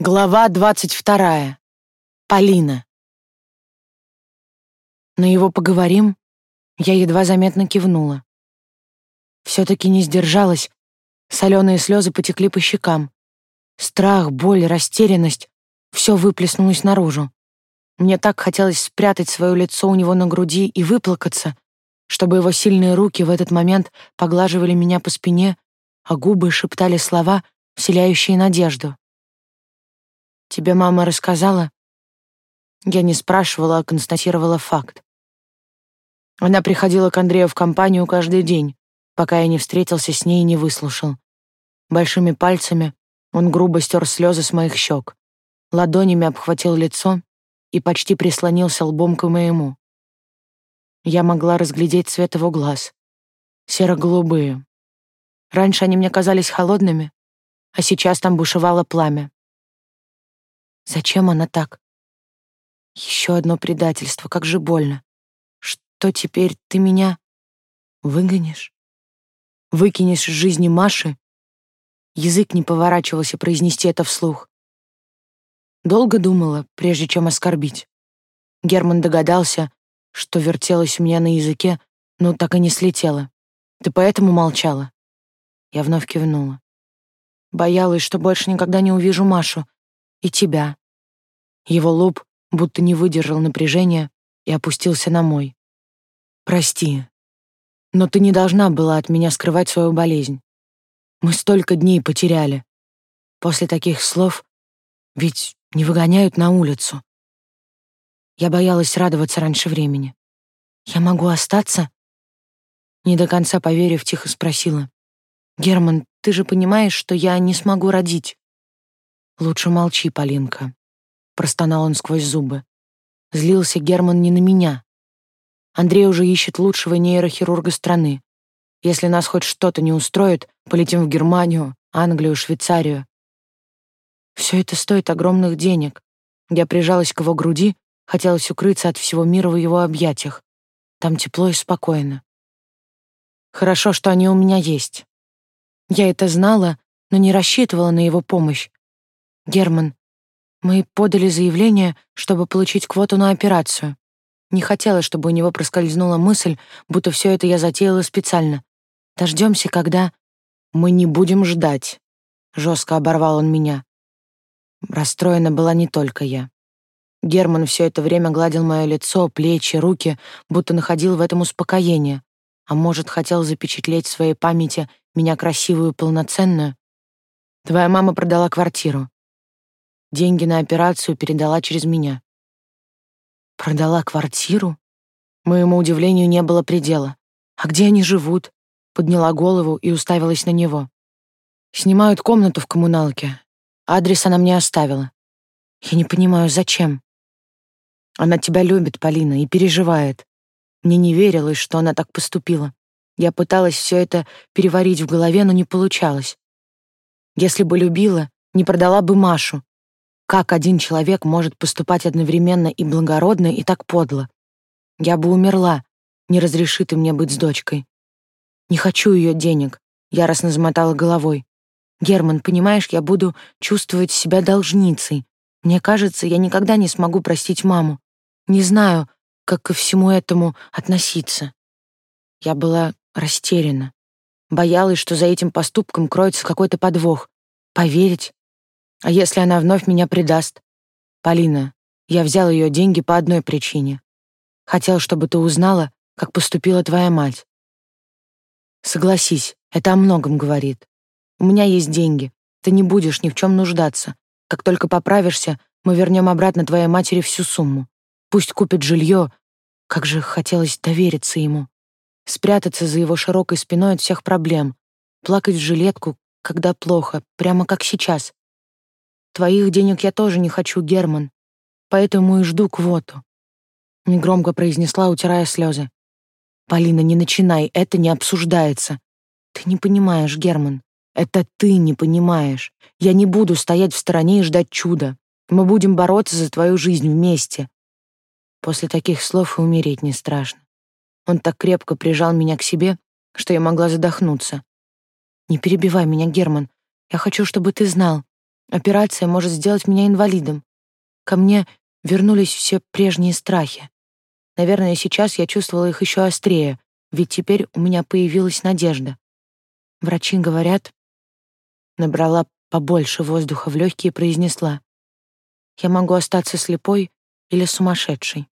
Глава двадцать вторая. Полина. На его «поговорим» я едва заметно кивнула. Все-таки не сдержалась, соленые слезы потекли по щекам. Страх, боль, растерянность — все выплеснулось наружу. Мне так хотелось спрятать свое лицо у него на груди и выплакаться, чтобы его сильные руки в этот момент поглаживали меня по спине, а губы шептали слова, вселяющие надежду. Тебе мама рассказала? Я не спрашивала, а констатировала факт. Она приходила к Андрею в компанию каждый день, пока я не встретился с ней и не выслушал. Большими пальцами он грубо стер слезы с моих щек, ладонями обхватил лицо и почти прислонился лбом к моему. Я могла разглядеть цвет его глаз. Серо-голубые. Раньше они мне казались холодными, а сейчас там бушевало пламя. Зачем она так? Еще одно предательство, как же больно. Что теперь ты меня выгонишь? Выкинешь из жизни Маши? Язык не поворачивался произнести это вслух. Долго думала, прежде чем оскорбить. Герман догадался, что вертелось у меня на языке, но так и не слетело. Ты поэтому молчала? Я вновь кивнула. Боялась, что больше никогда не увижу Машу, и тебя. Его лоб будто не выдержал напряжения и опустился на мой. Прости, но ты не должна была от меня скрывать свою болезнь. Мы столько дней потеряли. После таких слов ведь не выгоняют на улицу. Я боялась радоваться раньше времени. Я могу остаться? Не до конца поверив, тихо спросила. Герман, ты же понимаешь, что я не смогу родить. «Лучше молчи, Полинка», — простонал он сквозь зубы. Злился Герман не на меня. Андрей уже ищет лучшего нейрохирурга страны. Если нас хоть что-то не устроит, полетим в Германию, Англию, Швейцарию. Все это стоит огромных денег. Я прижалась к его груди, хотелось укрыться от всего мира в его объятиях. Там тепло и спокойно. Хорошо, что они у меня есть. Я это знала, но не рассчитывала на его помощь. Герман, мы подали заявление, чтобы получить квоту на операцию. Не хотела, чтобы у него проскользнула мысль, будто все это я затеяла специально. Дождемся, когда... Мы не будем ждать. Жестко оборвал он меня. Расстроена была не только я. Герман все это время гладил мое лицо, плечи, руки, будто находил в этом успокоение. А может, хотел запечатлеть в своей памяти меня красивую полноценную? Твоя мама продала квартиру. Деньги на операцию передала через меня. Продала квартиру? Моему удивлению не было предела. А где они живут? Подняла голову и уставилась на него. Снимают комнату в коммуналке. Адрес она мне оставила. Я не понимаю, зачем? Она тебя любит, Полина, и переживает. Мне не верилось, что она так поступила. Я пыталась все это переварить в голове, но не получалось. Если бы любила, не продала бы Машу, как один человек может поступать одновременно и благородно, и так подло? Я бы умерла, не разреши ты мне быть с дочкой. Не хочу ее денег, яростно замотала головой. Герман, понимаешь, я буду чувствовать себя должницей. Мне кажется, я никогда не смогу простить маму. Не знаю, как ко всему этому относиться. Я была растеряна. Боялась, что за этим поступком кроется какой-то подвох. Поверить а если она вновь меня предаст? Полина, я взял ее деньги по одной причине. Хотел, чтобы ты узнала, как поступила твоя мать. Согласись, это о многом говорит. У меня есть деньги, ты не будешь ни в чем нуждаться. Как только поправишься, мы вернем обратно твоей матери всю сумму. Пусть купит жилье. Как же хотелось довериться ему. Спрятаться за его широкой спиной от всех проблем. Плакать в жилетку, когда плохо, прямо как сейчас. Твоих денег я тоже не хочу, Герман, поэтому и жду квоту. Негромко произнесла, утирая слезы. Полина, не начинай, это не обсуждается. Ты не понимаешь, Герман. Это ты не понимаешь. Я не буду стоять в стороне и ждать чуда. Мы будем бороться за твою жизнь вместе. После таких слов и умереть не страшно. Он так крепко прижал меня к себе, что я могла задохнуться. Не перебивай меня, Герман. Я хочу, чтобы ты знал. Операция может сделать меня инвалидом. Ко мне вернулись все прежние страхи. Наверное, сейчас я чувствовала их еще острее, ведь теперь у меня появилась надежда. Врачи говорят, набрала побольше воздуха в легкие и произнесла, я могу остаться слепой или сумасшедшей.